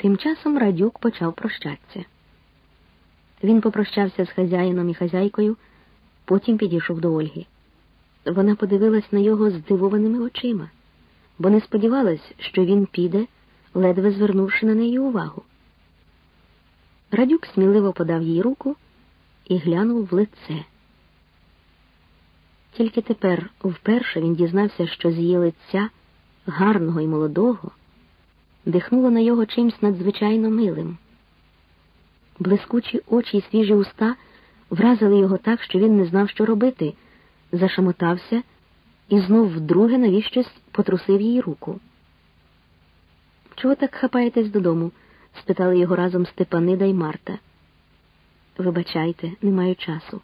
Тим часом Радюк почав прощатися. Він попрощався з хазяїном і хазяйкою, потім підійшов до Ольги. Вона подивилась на його здивованими очима, бо не сподівалась, що він піде, ледве звернувши на неї увагу. Радюк сміливо подав їй руку і глянув в лице. Тільки тепер вперше він дізнався, що з її лиця, гарного і молодого, дихнуло на його чимсь надзвичайно милим. Блискучі очі й свіжі уста вразили його так, що він не знав, що робити, зашамотався і знов вдруге навіщось потрусив їй руку. Чого так хапаєтесь додому? спитали його разом Степанида й Марта. Вибачайте, не маю часу.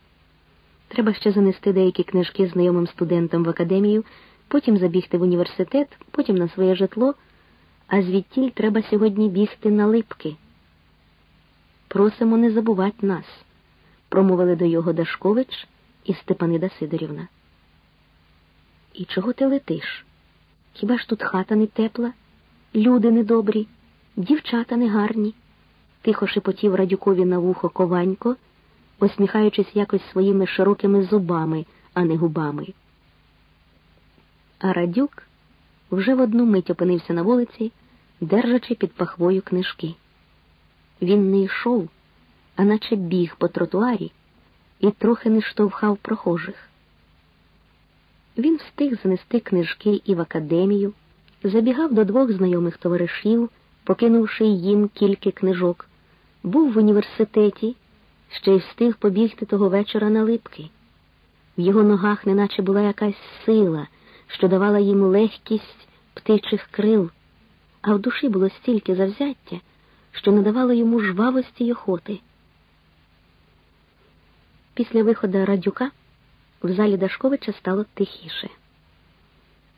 Треба ще занести деякі книжки знайомим студентам в академію, потім забігти в університет, потім на своє житло, а звідтіль треба сьогодні бігти на липки. Просимо не забувати нас, промовили до його Дашкович і Степанида Сидорівна. І чого ти летиш? Хіба ж тут хата не тепла, люди недобрі, дівчата негарні? Тихо шепотів радюкові на вухо кованько, посміхаючись якось своїми широкими зубами, а не губами. А радюк вже в одну мить опинився на вулиці, держачи під пахвою книжки. Він не йшов, а наче біг по тротуарі і трохи не штовхав прохожих. Він встиг занести книжки і в академію, забігав до двох знайомих товаришів, покинувши їм кілька книжок, був в університеті, ще й встиг побігти того вечора на липки. В його ногах неначе була якась сила, що давала їм легкість птичих крил, а в душі було стільки завзяття, що надавало йому жвавості й охоти. Після виходу радюка в залі Дашковича стало тихіше.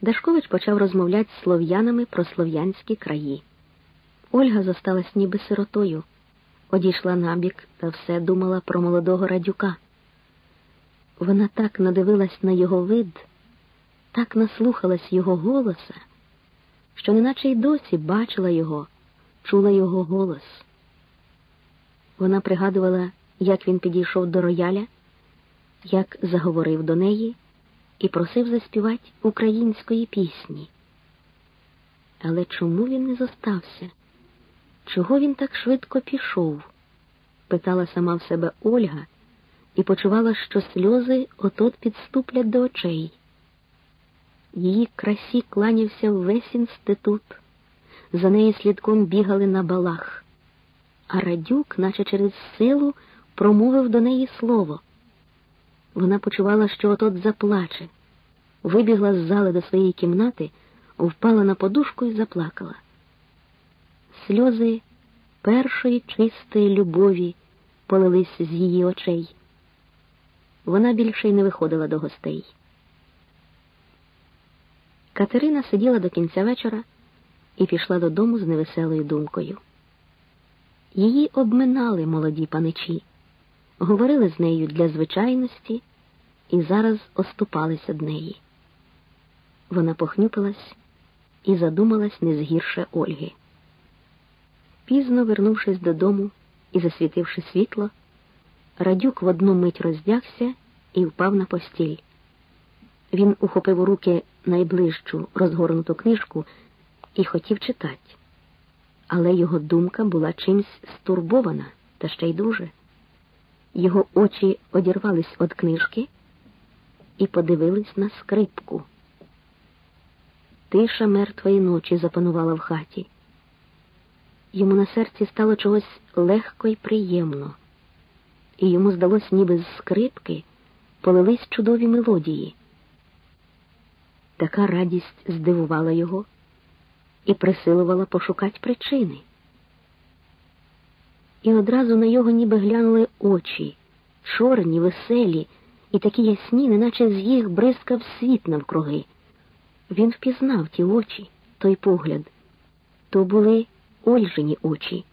Дашкович почав розмовляти з слов'янами про слов'янські краї. Ольга зосталась ніби сиротою, одійшла набік та все думала про молодого радюка. Вона так надивилась на його вид, так наслухалась його голоса, що неначе й досі бачила його, чула його голос. Вона пригадувала, як він підійшов до рояля, як заговорив до неї і просив заспівати української пісні. Але чому він не зостався? Чого він так швидко пішов? питала сама в себе Ольга і почувала, що сльози отот підступлять до очей. Її красі кланявся весь інститут, за неї слідком бігали на балах, а радюк, наче через силу, промовив до неї слово. Вона почувала, що отот заплаче, вибігла з зали до своєї кімнати, впала на подушку і заплакала. Сльози першої чистої любові полились з її очей. Вона більше й не виходила до гостей. Катерина сиділа до кінця вечора і пішла додому з невеселою думкою. Її обминали молоді паничі, говорили з нею для звичайності і зараз оступались од неї. Вона похнюпилась і задумалась не згірше Ольги. Пізно вернувшись додому і засвітивши світло, радюк в одну мить роздягся і впав на постіль. Він ухопив у руки найближчу розгорнуту книжку і хотів читати, але його думка була чимсь стурбована та ще й дуже. Його очі одірвались від книжки і подивились на скрипку. Тиша мертвої ночі запанувала в хаті. Йому на серці стало чогось легко і приємно, і йому здалось, ніби з скрипки полились чудові мелодії. Така радість здивувала його і присилувала пошукати причини. І одразу на його ніби глянули очі, чорні, веселі і такі ясні, неначе з їх бризкав світ навкруги. Він впізнав ті очі, той погляд. То були Ольжині очі.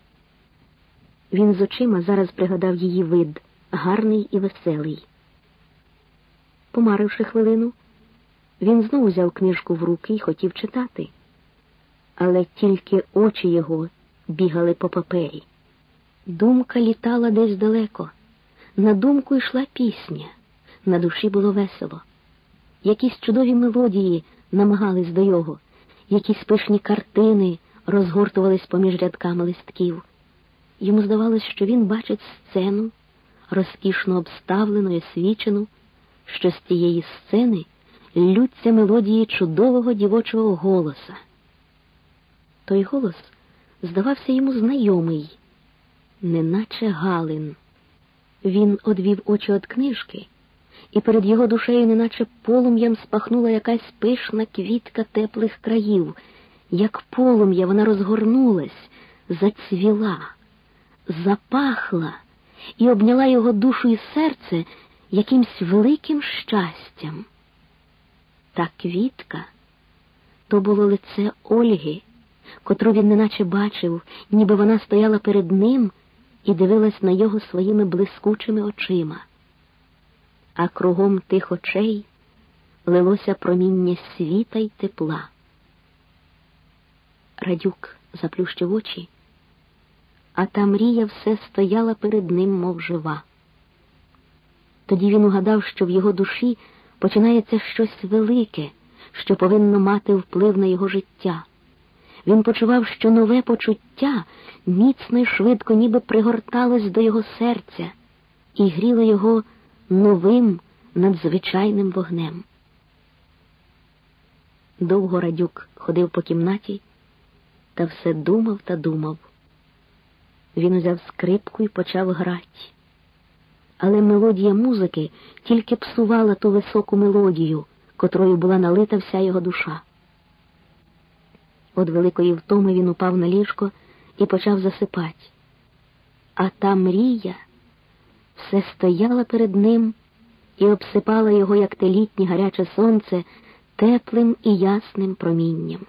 Він з очима зараз пригадав її вид, гарний і веселий. Помаривши хвилину, він знову взяв книжку в руки і хотів читати, але тільки очі його бігали по папері. Думка літала десь далеко. На думку йшла пісня, на душі було весело. Якісь чудові мелодії намагались до його, якісь пишні картини розгортувались поміж рядками листків. Йому здавалось, що він бачить сцену, розкішно обставлену і освічену, що з тієї сцени лються мелодії чудового дівочого голоса. Той голос здавався йому знайомий, неначе Галин. Він одвів очі від книжки, і перед його душею, неначе полум'ям спахнула якась пишна квітка теплих країв. Як полум'я вона розгорнулась, зацвіла, запахла і обняла його душу і серце якимсь великим щастям. Та квітка то було лице Ольги, котру він неначе бачив, ніби вона стояла перед ним і дивилась на його своїми блискучими очима. А кругом тих очей лилося проміння світа й тепла. Радюк заплющив очі, а та мрія все стояла перед ним, мов жива. Тоді він угадав, що в його душі починається щось велике, що повинно мати вплив на його життя. Він почував, що нове почуття міцно й швидко ніби пригорталось до його серця і гріло його новим надзвичайним вогнем. Довго радюк ходив по кімнаті та все думав та думав. Він узяв скрипку і почав грати. Але мелодія музики тільки псувала ту високу мелодію, котрою була налита вся його душа. От великої втоми він упав на ліжко і почав засипати. А та мрія все стояла перед ним і обсипала його, як те літнє гаряче сонце, теплим і ясним промінням.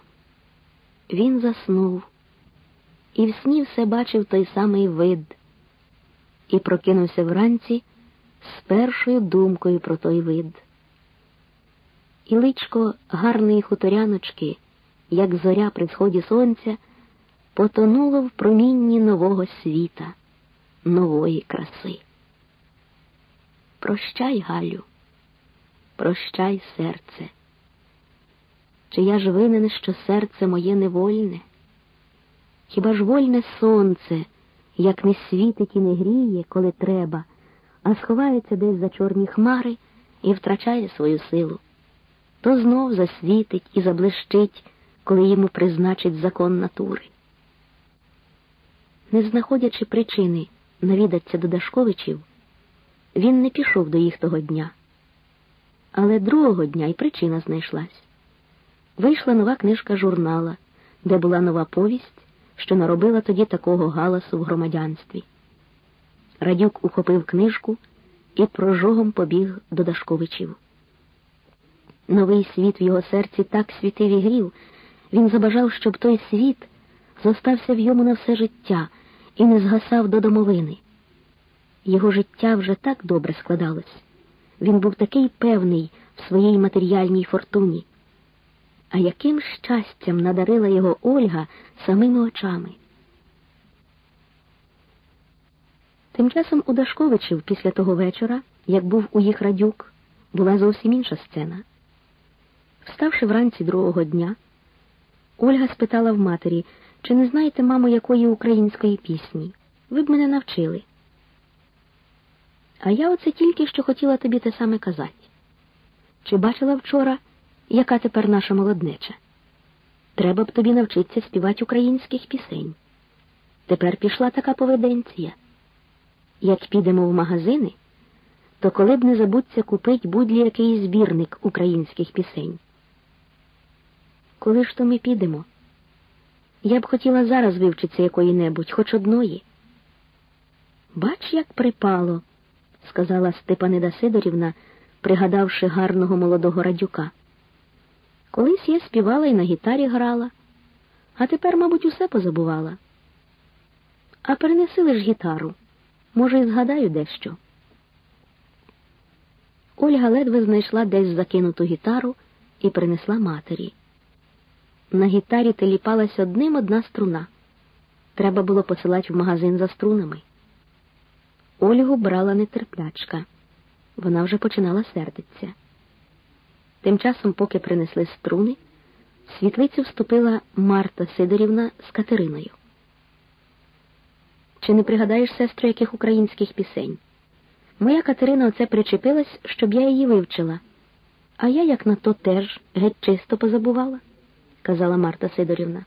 Він заснув і в сні все бачив той самий вид, і прокинувся вранці з першою думкою про той вид. І личко гарної хуторяночки як зоря при сході сонця, потонуло в промінні нового світа, нової краси. Прощай, Галю, прощай, серце. Чи я ж винен, що серце моє невольне? Хіба ж вольне сонце, як не світить і не гріє, коли треба, а сховається десь за чорні хмари і втрачає свою силу, то знов засвітить і заблищить коли йому призначить закон натури. Не знаходячи причини навідатися до Дашковичів, він не пішов до їх того дня. Але другого дня й причина знайшлась. Вийшла нова книжка журнала, де була нова повість, що наробила тоді такого галасу в громадянстві. Радюк ухопив книжку і прожогом побіг до Дашковичів. Новий світ в його серці так світив і грів, він забажав, щоб той світ зостався в йому на все життя і не згасав до домовини. Його життя вже так добре складалось. Він був такий певний в своїй матеріальній фортуні. А яким щастям надарила його Ольга самими очами. Тим часом у Дашковичів після того вечора, як був у їх радюк, була зовсім інша сцена. Вставши вранці другого дня, Ольга спитала в матері, чи не знаєте, мамо, якої української пісні? Ви б мене навчили. А я оце тільки що хотіла тобі те саме казати. Чи бачила вчора, яка тепер наша молоднеча? Треба б тобі навчитися співати українських пісень. Тепер пішла така поведенція. Як підемо в магазини, то коли б не забудься купить будь який збірник українських пісень. Коли ж то ми підемо? Я б хотіла зараз вивчитися якої-небудь, хоч одної. Бач, як припало, сказала Степанида Сидорівна, пригадавши гарного молодого радюка. Колись я співала і на гітарі грала, а тепер, мабуть, усе позабувала. А перенеси ж гітару, може, і згадаю дещо. Ольга ледве знайшла десь закинуту гітару і принесла матері на гітарі теліпалась одним одна струна. Треба було посилати в магазин за струнами. Ольгу брала нетерплячка. Вона вже починала сердитися. Тим часом, поки принесли струни, в світлицю вступила Марта Сидорівна з Катериною. Чи не пригадаєш, сестру, яких українських пісень? Моя Катерина оце причепилась, щоб я її вивчила. А я, як на то теж, геть чисто позабувала, казала Марта Сидорівна.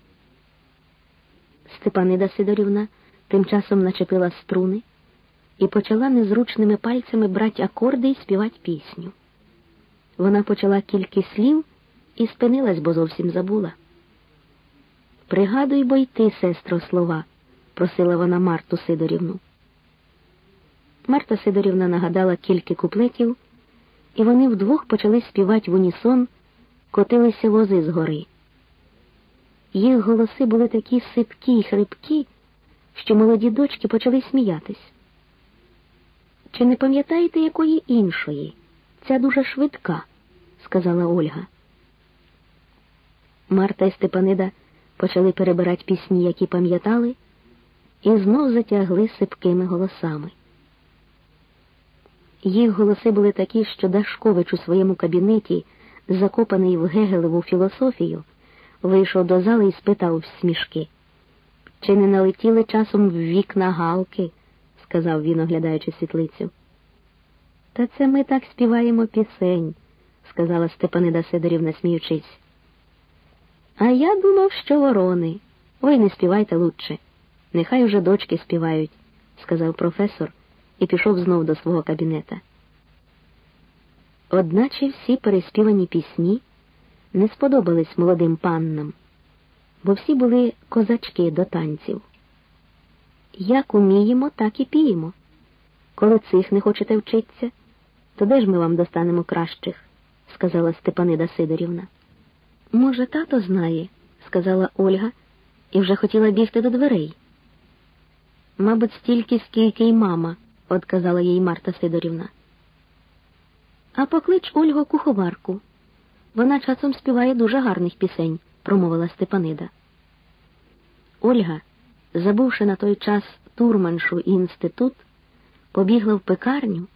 Степанида Сидорівна тим часом начепила струни і почала незручними пальцями брати акорди і співати пісню. Вона почала кілька слів і спинилась, бо зовсім забула. Пригадуй, бо й ти, сестро, слова, просила вона Марту Сидорівну. Марта Сидорівна нагадала кілька куплетів, і вони вдвох почали співати в унісон, котилися вози з гори. Їх голоси були такі сипкі й хрипкі, що молоді дочки почали сміятись. Чи не пам'ятаєте якої іншої? Ця дуже швидка, сказала Ольга. Марта і Степанида почали перебирати пісні, які пам'ятали, і знов затягли сипкими голосами. Їх голоси були такі, що Дашкович у своєму кабінеті, закопаний в Гегелеву філософію, вийшов до зали і спитав в смішки. Чи не налетіли часом в вікна галки? сказав він, оглядаючи світлицю. Та це ми так співаємо пісень, сказала Степанида Сидорівна, сміючись. А я думав, що ворони. Ви не співайте лучше. Нехай уже дочки співають, сказав професор і пішов знов до свого кабінета. Одначе всі переспівані пісні не сподобались молодим паннам, бо всі були козачки до танців. Як уміємо, так і піємо. Коли цих не хочете вчитися, то де ж ми вам достанемо кращих? Сказала Степанида Сидорівна. Може, тато знає, сказала Ольга і вже хотіла бігти до дверей. Мабуть, стільки, скільки й мама, одказала їй Марта Сидорівна. А поклич Ольгу куховарку. Вона часом співає дуже гарних пісень, промовила Степанида. Ольга, забувши на той час турманшу і інститут, побігла в пекарню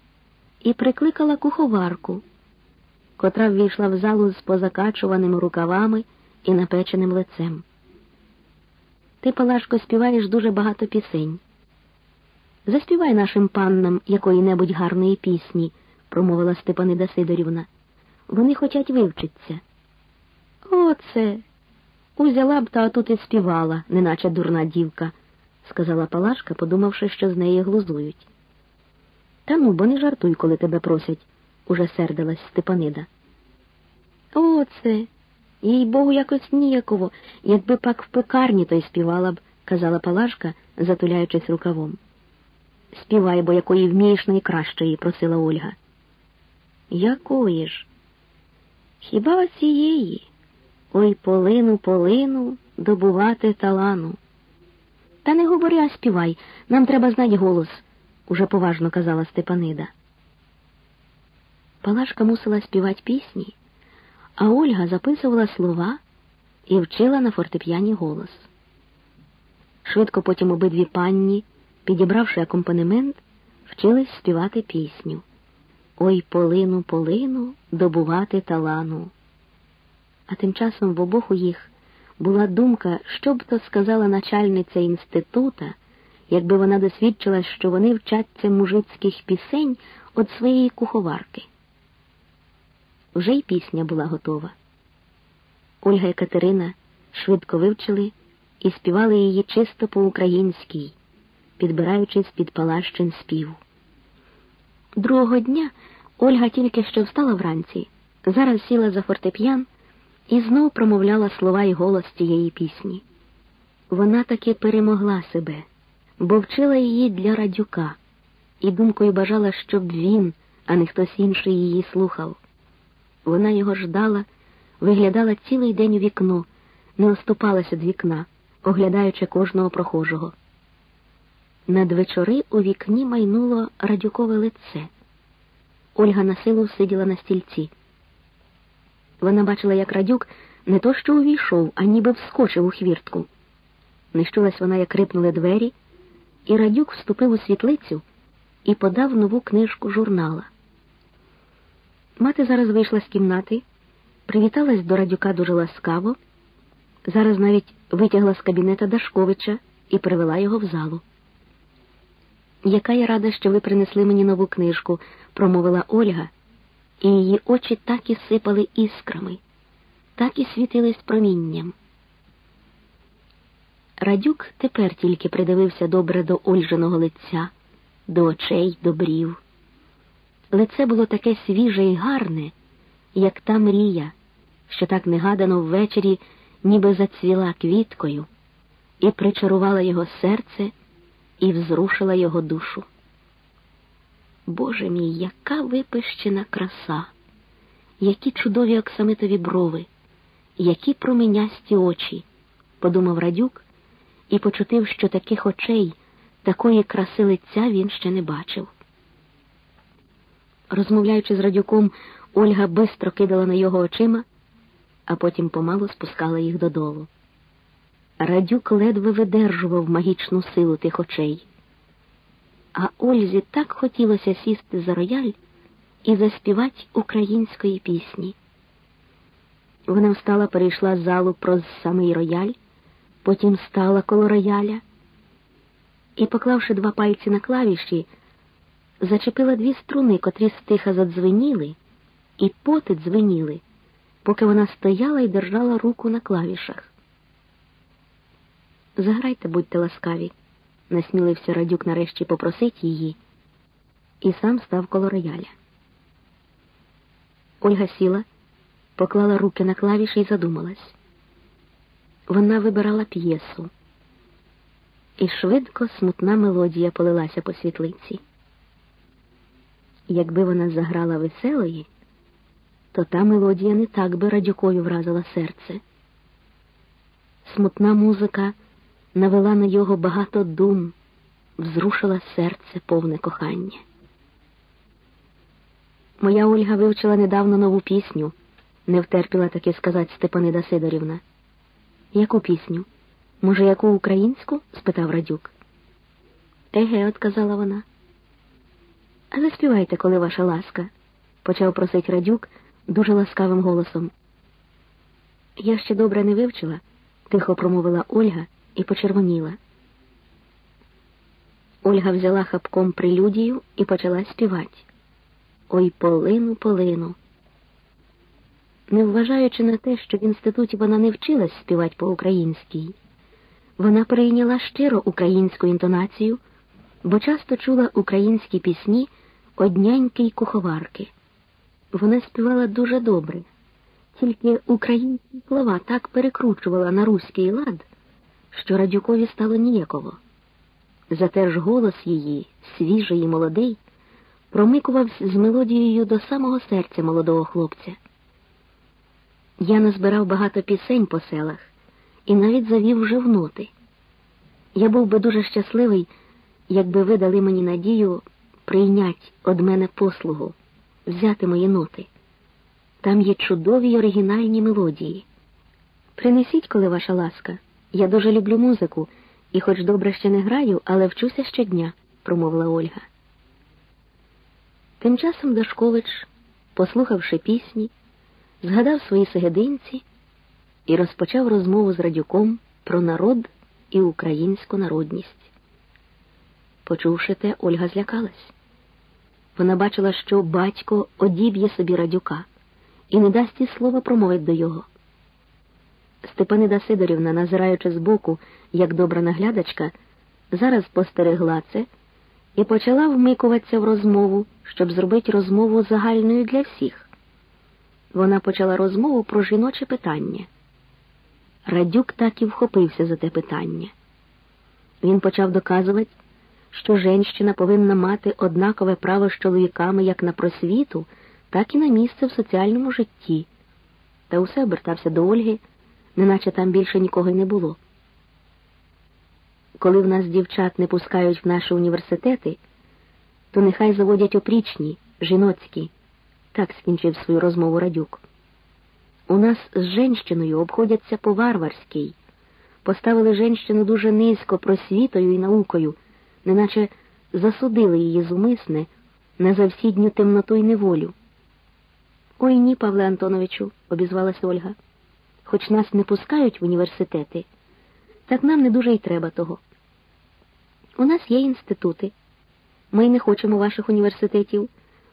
і прикликала куховарку, котра ввійшла в залу з позакачуваними рукавами і напеченим лицем. Ти, Палашко, співаєш дуже багато пісень. Заспівай нашим паннам якої-небудь гарної пісні, промовила Степанида Сидорівна. Вони хочуть вивчитися. Оце. Узяла б та тут і співала, неначе дурна дівка, сказала Палашка, подумавши, що з неї глузують. Та ну, бо не жартуй, коли тебе просять, уже сердилась Степанида. Оце. Їй богу, якось ніяково, якби пак в пекарні то й співала б, казала Палашка, затуляючись рукавом. Співай, бо якої вмієш найкращої, просила Ольга. Якої ж? Хіба цієї? Ой полину, полину, добувати талану. Та не говори, а співай, нам треба знати голос, уже поважно казала Степанида. Палашка мусила співати пісні, а Ольга записувала слова і вчила на фортепіані голос. Швидко потім обидві панні, підібравши акомпанемент, вчились співати пісню. Ой полину, полину, добувати талану. А тим часом в обох у їх була думка, що б то сказала начальниця інститута, якби вона досвідчила, що вони вчаться мужицьких пісень від своєї куховарки. Вже й пісня була готова. Ольга і Катерина швидко вивчили і співали її чисто по-українській, підбираючись під палащин співу. Другого дня Ольга тільки що встала вранці, зараз сіла за фортеп'ян і знов промовляла слова й голос цієї пісні. Вона таки перемогла себе, бо вчила її для радюка, і думкою бажала, щоб він, а не хтось інший її слухав. Вона його ждала, виглядала цілий день у вікно, не оступалася від вікна, оглядаючи кожного прохожого. Надвечори у вікні майнуло радюкове лице. Ольга на силу сиділа на стільці. Вона бачила, як радюк не то що увійшов, а ніби вскочив у хвіртку. Не чулась вона, як рипнули двері, і Радюк вступив у світлицю і подав нову книжку журнала. Мати зараз вийшла з кімнати, привіталась до Радюка дуже ласкаво, зараз навіть витягла з кабінета Дашковича і привела його в залу. Яка я рада, що ви принесли мені нову книжку, промовила Ольга, і її очі так і сипали іскрами, так і світились промінням. Радюк тепер тільки придивився добре до Ольжиного лиця, до очей, до брів. Лице було таке свіже і гарне, як та мрія, що так негадано ввечері ніби зацвіла квіткою, і причарувала його серце і взрушила його душу. Боже мій, яка випищена краса, які чудові оксамитові брови, які променясті очі, подумав Радюк і почутив, що таких очей, такої краси лиця він ще не бачив. Розмовляючи з радюком, Ольга бистро кидала на його очима, а потім помалу спускала їх додолу. Радюк ледве видержував магічну силу тих очей. А Ользі так хотілося сісти за рояль і заспівати української пісні. Вона встала, перейшла залу про самий рояль, потім стала коло рояля і, поклавши два пальці на клавіші, зачепила дві струни, котрі стиха задзвеніли, і поти дзвеніли, поки вона стояла і держала руку на клавішах. Заграйте, будьте ласкаві, насмілився Радюк нарешті попросить її, і сам став коло рояля. Ольга сіла, поклала руки на клавіші і задумалась. Вона вибирала п'єсу, і швидко смутна мелодія полилася по світлиці. Якби вона заграла веселої, то та мелодія не так би радюкою вразила серце. Смутна музика навела на його багато дум, взрушила серце повне кохання. Моя Ольга вивчила недавно нову пісню, не втерпіла таки сказати Степанида Сидорівна. Яку пісню? Може, яку українську? спитав Радюк. Еге, отказала вона. А заспівайте, коли ваша ласка, почав просить Радюк дуже ласкавим голосом. Я ще добре не вивчила, тихо промовила Ольга і почервоніла. Ольга взяла хапком прелюдію і почала співати. Ой полину, полину. Не вважаючи на те, що в інституті вона не вчилась співати по-українській, вона прийняла щиро українську інтонацію, бо часто чула українські пісні одняньки куховарки. Вона співала дуже добре, тільки українські слова так перекручувала на руський лад що Радюкові стало ніяково. Зате ж голос її, свіжий і молодий, промикувався з мелодією до самого серця молодого хлопця. Я назбирав багато пісень по селах і навіть завів вже в ноти. Я був би дуже щасливий, якби ви дали мені надію прийнять од мене послугу, взяти мої ноти. Там є чудові оригінальні мелодії. Принесіть, коли ваша ласка. Я дуже люблю музику і, хоч добре ще не граю, але вчуся щодня, промовила Ольга. Тим часом Дашкович, послухавши пісні, згадав свої сегединці і розпочав розмову з радюком про народ і українську народність. Почувши те, Ольга злякалась. Вона бачила, що батько одіб'є собі радюка і не дасть і слова промовить до його. Степанида Сидорівна, назираючи збоку, як добра наглядачка, зараз постерегла це і почала вмикуватися в розмову, щоб зробити розмову загальною для всіх. Вона почала розмову про жіноче питання. Радюк так і вхопився за те питання. Він почав доказувати, що женщина повинна мати однакове право з чоловіками як на просвіту, так і на місце в соціальному житті, та усе обертався до Ольги неначе там більше нікого й не було. Коли в нас дівчат не пускають в наші університети, то нехай заводять опрічні, жіноцькі, так скінчив свою розмову радюк. У нас з женщиною обходяться по варварській, поставили женщину дуже низько просвітою і наукою, неначе засудили її зумисне на завсідню темноту й неволю. Ой ні, Павле Антоновичу, обізвалася Ольга. Хоч нас не пускають в університети, так нам не дуже й треба того. У нас є інститути. Ми не хочемо ваших університетів,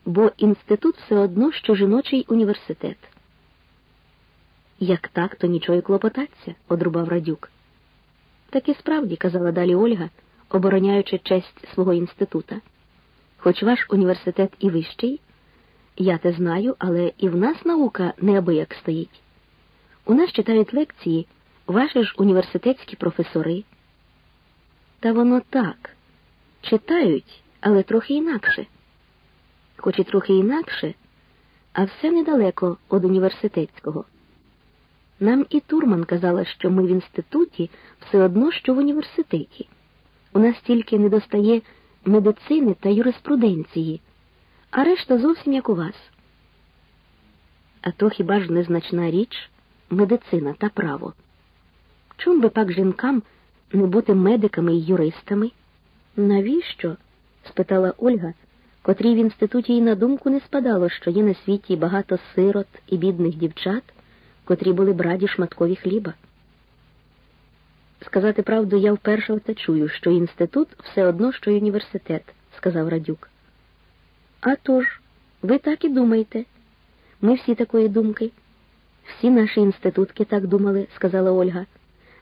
бо інститут все одно, що жіночий університет. Як так, то нічого й клопотаться, одрубав Радюк. Так і справді, казала далі Ольга, обороняючи честь свого інститута. Хоч ваш університет і вищий, я те знаю, але і в нас наука неабияк стоїть. У нас читають лекції ваші ж університетські професори. Та воно так. Читають, але трохи інакше. Хоч і трохи інакше, а все недалеко від університетського. Нам і Турман казала, що ми в інституті все одно, що в університеті. У нас тільки недостає медицини та юриспруденції, а решта зовсім як у вас. А то хіба ж незначна річ медицина та право? Чом би пак жінкам не бути медиками й юристами? Навіщо? спитала Ольга, котрій в інституті й на думку не спадало, що є на світі багато сирот і бідних дівчат, котрі були б раді шматкові хліба. Сказати правду, я вперше оце чую, що інститут все одно, що й університет, сказав Радюк. «А тож, ви так і думаєте. Ми всі такої думки. Всі наші інститутки так думали, сказала Ольга.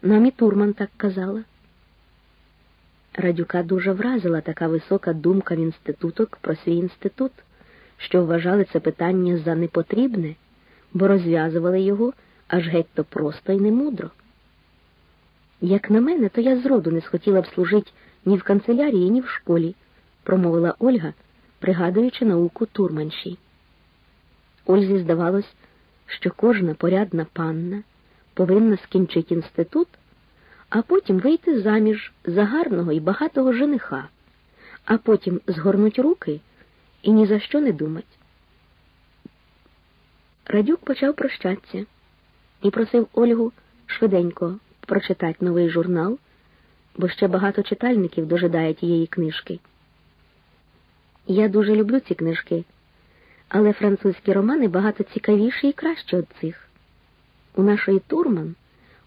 Нам і Турман так казала. Радюка дуже вразила така висока думка в інституток про свій інститут, що вважали це питання за непотрібне, бо розв'язували його аж геть то просто і немудро. Як на мене, то я зроду не схотіла б служити ні в канцелярії, ні в школі, промовила Ольга, пригадуючи науку Турманші. Ользі здавалось, що кожна порядна панна повинна скінчити інститут, а потім вийти заміж за гарного і багатого жениха, а потім згорнуть руки і ні за що не думать. Радюк почав прощатися і просив Ольгу швиденько прочитати новий журнал, бо ще багато читальників дожидає тієї книжки. Я дуже люблю ці книжки, але французькі романи багато цікавіші і кращі від цих. У нашої Турман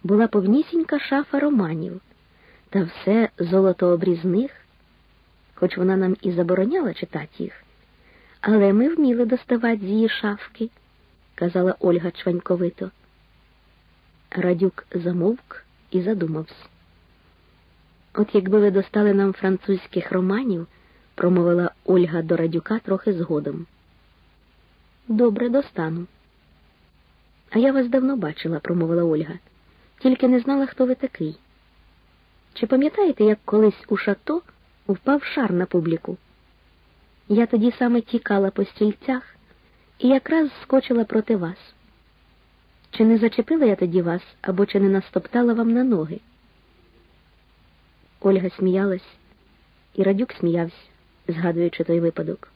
була повнісінька шафа романів, та все золотообрізних, хоч вона нам і забороняла читати їх, але ми вміли доставати з її шафки, казала Ольга чваньковито. Радюк замовк і задумався. От якби ви достали нам французьких романів, промовила Ольга до радюка трохи згодом. Добре, достану. А я вас давно бачила, промовила Ольга, тільки не знала, хто ви такий. Чи пам'ятаєте, як колись у шато впав шар на публіку? Я тоді саме тікала по стільцях і якраз скочила проти вас. Чи не зачепила я тоді вас або чи не настоптала вам на ноги? Ольга сміялась, і Радюк сміявся, згадуючи той випадок.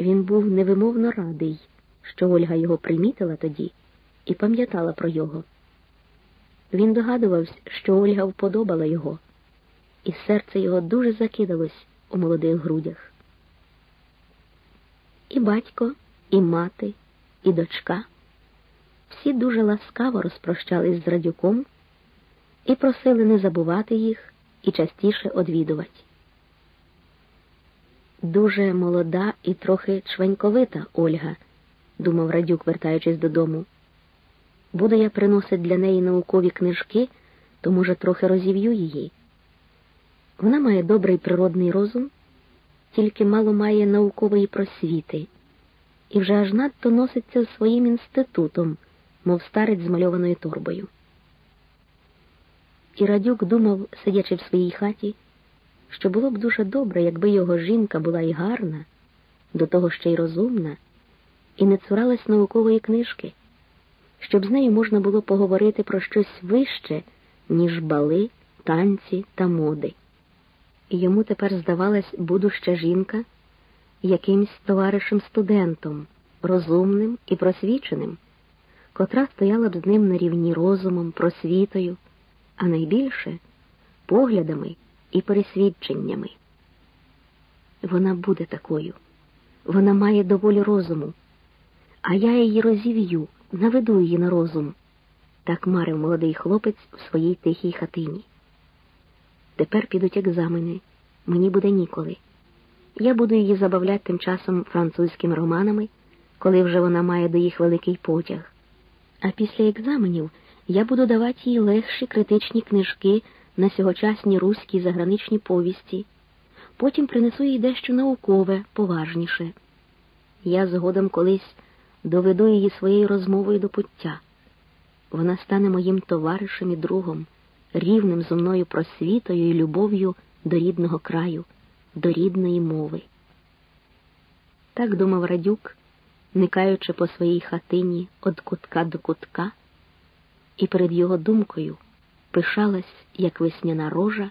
Він був невимовно радий, що Ольга його примітила тоді і пам'ятала про його. Він догадувався, що Ольга вподобала його, і серце його дуже закидалось у молодих грудях. І батько, і мати, і дочка всі дуже ласкаво розпрощались з радюком і просили не забувати їх і частіше одвідувати. Дуже молода і трохи чвеньковита Ольга, думав Радюк, вертаючись додому. Буду я приносити для неї наукові книжки, то, може, трохи розів'ю її. Вона має добрий природний розум, тільки мало має наукової просвіти, і вже аж надто носиться своїм інститутом мов старець з мальованою торбою. І Радюк думав, сидячи в своїй хаті, що було б дуже добре, якби його жінка була й гарна, до того ще й розумна, і не цуралась наукової книжки, щоб з нею можна було поговорити про щось вище, ніж бали, танці та моди. І йому тепер здавалась будуща жінка якимсь товаришем студентом, розумним і просвіченим котра стояла б з ним на рівні розумом, просвітою, а найбільше поглядами і пересвідченнями. Вона буде такою, вона має доволі розуму, а я її розів'ю, наведу її на розум, так марив молодий хлопець в своїй тихій хатині. Тепер підуть екзамени, мені буде ніколи. Я буду її забавляти тим часом французькими романами, коли вже вона має до їх великий потяг. А після екзаменів я буду давати їй легші критичні книжки на сьогочасні руські заграничні повісті. Потім принесу їй дещо наукове, поважніше. Я згодом колись доведу її своєю розмовою до пуття. Вона стане моїм товаришем і другом, рівним зо мною просвітою і любов'ю до рідного краю, до рідної мови. Так думав Радюк, никаючи по своїй хатині від кутка до кутка, і перед його думкою пишалась, як весняна рожа,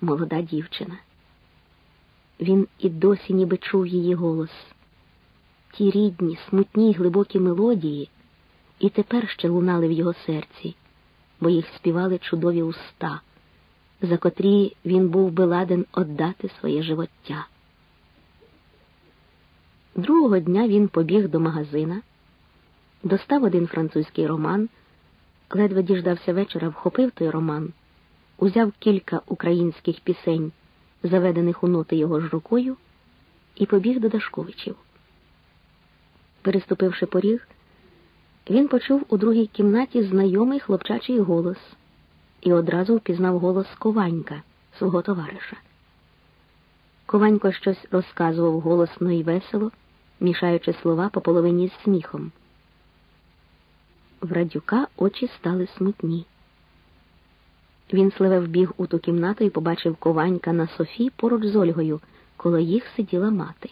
молода дівчина. Він і досі ніби чув її голос. Ті рідні, смутні й глибокі мелодії і тепер ще лунали в його серці, бо їх співали чудові уста, за котрі він був би ладен отдати своє живоття. Другого дня він побіг до магазина, достав один французький роман, ледве діждався вечора, вхопив той роман, узяв кілька українських пісень, заведених у ноти його ж рукою, і побіг до Дашковичів. Переступивши поріг, він почув у другій кімнаті знайомий хлопчачий голос і одразу впізнав голос Кованька, свого товариша. Кованько щось розказував голосно і весело, мішаючи слова по половині з сміхом. В радюка очі стали смутні. Він сливе вбіг у ту кімнату і побачив кованька на Софі поруч з Ольгою, коло їх сиділа мати.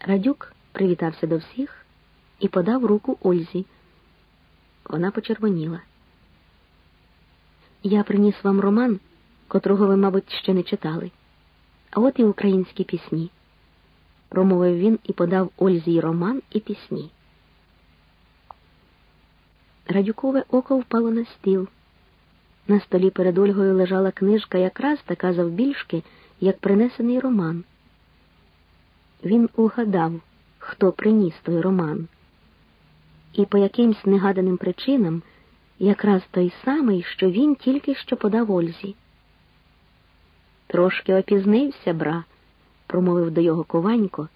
Радюк привітався до всіх і подав руку Ользі. Вона почервоніла. Я приніс вам роман, котрого ви, мабуть, ще не читали. А от і українські пісні, промовив він і подав Ользі роман і пісні. Радюкове око впало на стіл. На столі перед Ольгою лежала книжка якраз така завбільшки, як принесений роман. Він угадав, хто приніс той роман, і по якимсь негаданим причинам якраз той самий, що він тільки що подав Ользі. Трошки опізнився, бра, промовив до його кованько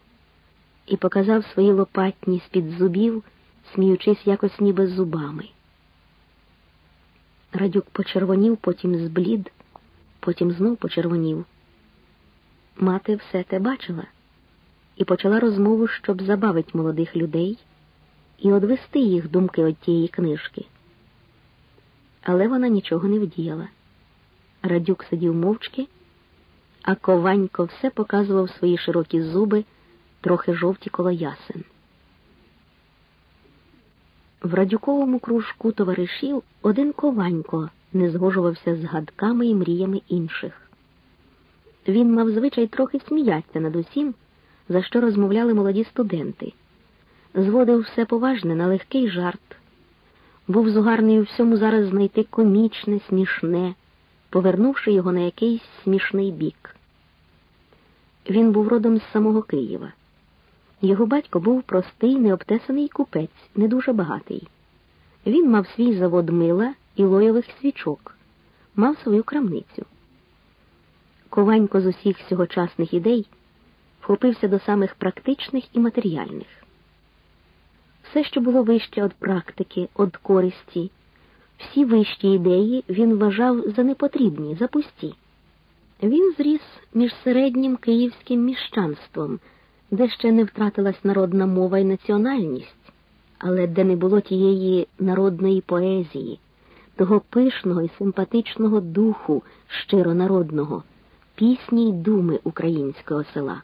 і показав свої лопатні з-під зубів, сміючись якось ніби зубами. Радюк почервонів, потім зблід, потім знов почервонів. Мати все те бачила і почала розмову, щоб забавити молодих людей і одвести їх думки від тієї книжки. Але вона нічого не вдіяла. Радюк сидів мовчки, а Кованько все показував свої широкі зуби, трохи жовті коло ясен. В радюковому кружку товаришів один Кованько не згожувався з гадками і мріями інших. Він мав звичай трохи сміятися над усім, за що розмовляли молоді студенти, зводив все поважне на легкий жарт, був зугарний у всьому зараз знайти комічне, смішне, повернувши його на якийсь смішний бік. Він був родом з самого Києва. Його батько був простий, необтесаний купець, не дуже багатий. Він мав свій завод мила і лойових свічок, мав свою крамницю. Кованько з усіх сьогочасних ідей вхопився до самих практичних і матеріальних. Все, що було вище від практики, від користі, всі вищі ідеї він вважав за непотрібні, за пусті. Він зріс між середнім київським міщанством де ще не втратилась народна мова і національність, але де не було тієї народної поезії, того пишного і симпатичного духу щиро народного, пісні й думи українського села.